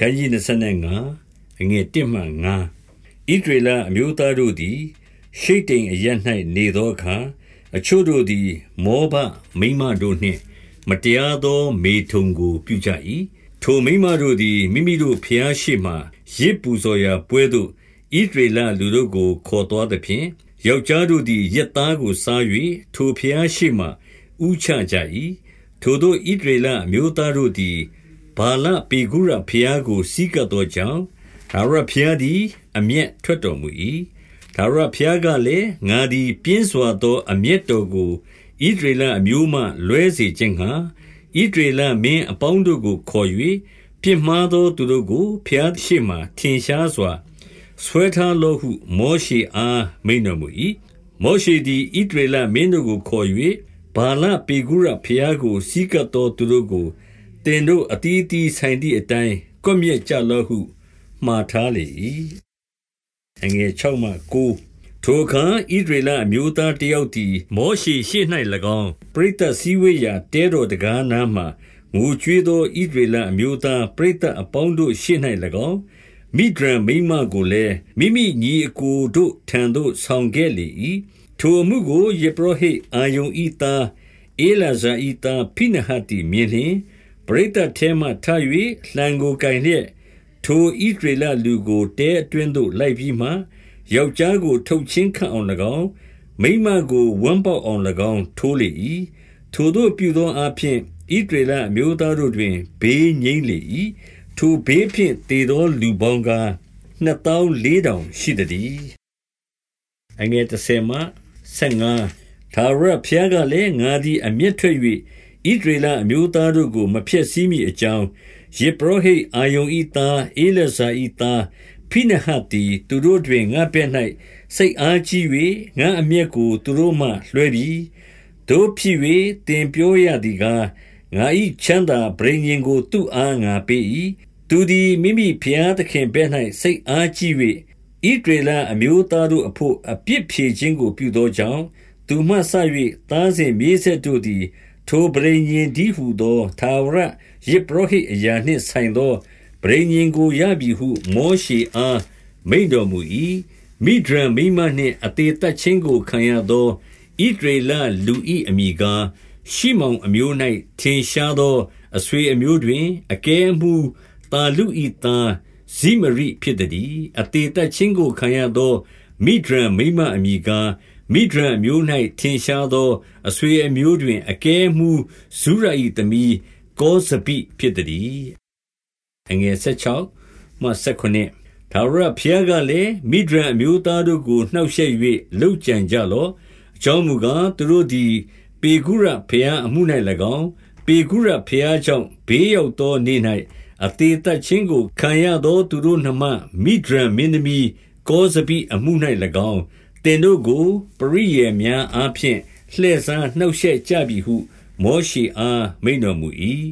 ခန်းကြီး25အငယ်1မှ9ဣဒရေလအမျိုးသားတို့သည်ရှိတ်တိမ်အရ၌နေသောအခါအချို့တို့သည် မောဘမိမတို့နှင့် မတရားသောမေထုန်ကို ပြုကြ၏ထိုမိမတို့သည်မိမိတို့ဖျားရှိမှရစ်ပူဇော်ရာပွဲသို့ဣဒရေလလူတို့ကို ခေါ်တော်သဖြင့်ယောက်ျားတို့သည်ရက်သားကိုစား၍ထိုဖျားရှိမှဥချကြ၏ထိုတို့ဣဒရေလအမျိုးသားတို့သည် ဗာလပေဂုရဘုရားကိုစီးကပ်သောကြောင့်ထာဝရဘုရားသည် အမျက်ထွက်တော်မူ၏ထာဝရဘုရားကလည်းငါသည် ပြင်းစွာသော အမျက်တော်ကိုဣဒရေလအမျိုးမှလွဲစေခြင်းငှာဣဒရေလမင်းအပေါင်းတို့ကိုခေါ်၍ပြစ်မှားသောသူတို့ကိုဘုရားရှိမှထင်ရှားစွာဆွဲထားလောဟု မောရှေအားမိန်တော်မူ၏မောရှေသည်ဣဒရေလမင်းတို့ကိုခေါ်၍ဘာလပေဂုရဘုရားကိုစီးကပ်သောသူတို့ကို င်တို့အတီးတီးဆိုင်သည့်အတိုင်းကွပ်မျက်ကြလော့ဟုမှာထားလေ၏အငယ်6မှ9ထိုအခါဣဒရေလအမျိုးသားတယောက်သည် မောရှေရှေ့၌၎င်းပရိသတ်စည်းဝေးရာတဲတော်တကားနားမှငိုကြွေးသောဣဒရေလအမျိုးသားပရိသတ်အပေါင်းတို့ရှေ့၌၎င်းမိဒရန်မိမကိုလည်းမိမိညီအကိုတို့ထံသို့ဆောင်ခဲ့လေ၏ထိုအမှုကိုယေဘရဟိအာယုန်ဤသားအေလာဇာဤသားဖိနဟတ်တီမြင်လျင် ပရိသတ်ထဲမှထ၍လှံကိုကင်လျက်ထိုဣဒရေလလူကိုတဲအတွင်းသို့လိုက်ပြီးမှယောက်ျားကို ထုတ်ချင်းခန့်အောင်၎င်းမိမကိုဝမ်းပေါက်အောင်၎င်းထိုးလေ၏ထိုတို့ပြုသောအဖြစ်ဣဒရေလအမျိုးသားတို့တွင်ဘေးငြိမ့်လေ၏ထိုဘေးဖြင့်တည်သောလူပေါင်းကားနှစ်တောင်းလေးတောင်ရှိသည်အငယ်30မှ15သာရဖျားကလည်းငါသည်အမျက်ထွက်၍ ဣဒရေလအမျိုးသားတို့ကို မဖျက်ဆီးမည်အကြောင်းယေဘရဟိအာယုန်ဤသားအေလဇာဤသားဖိနဟတ်သည်သူတို့တွင်ငါပဲ့၌စိတ်အားကြီး၍ငါအမျက်ကိုသူတို့မှလွှဲပြီးတို့ဖြစ်၍တင်ပြောရသည်ကားငါဤချမ်းသာဗြိဉ္ဉ်ကိုသူ့အားငါပေး၏သူသည်မိမိဖျားသခင်ပဲ့၌စိတ်အားကြီး၍ဣဒရေလအမျိုးသားတို့အဖို့အပြစ်ဖြေခြင်းကိုပြုသောကြောင့်သူမှဆ၍သားစဉ်မြေးဆက်တို့သည် ထိုပရိညင်ဒီဟုသောသာဝရယေဘရဟိအရာနှင့်ဆိုင်သောပရိညင်ကိုရပြီဟု မောရှေအားမိန်တော်မူ၏မိဒရန်မိမနှင့်အသေးသက်ချင်းကိုခံရသောဣဒရေလလူဤအမိကားရှိမောင်အမျိုး၌ထင်ရှားသောအဆွေအမျိုးတွင်အကဲမှုတာလူဤသားဇိမရိဖြစ်သည်အသေးသက်ချင်းကိုခံရသောမိဒရန်မိမအမိကား မိဒရန်အမျိုး၌ထင်ရှားသော အဆွေအမျိုးတွင် အကဲအမှူးဇုရ၏သမီးကောဇဘိဖြစ်သတည်း။16မှ19ထာဝရဘုရားကလည်း၊မိဒျန်အမျိုးသားတို့ကိုနှောင့်ရှက်၍လုပ်ကြံကြလော့။အကြောင်းမူကား၊သူတို့သည် ပေဂုရဘုရားအမှု၌၎င်း၊ပေဂုရဘုရားကြောင့်ဘေးရောက်သောနေ့၌အသေသတ်ခြင်းကိုခံရသောသူတို့နှမမိဒျန်မင်းသမီးကောဇဘိအမှု၌၎င်း သင်တို့ကို ပရိယာယ်များအားဖြင့် လှည့်စားနှောင့်ရှက်ကြပြီဟု မောရှေအား မိန့်တော်မူ၏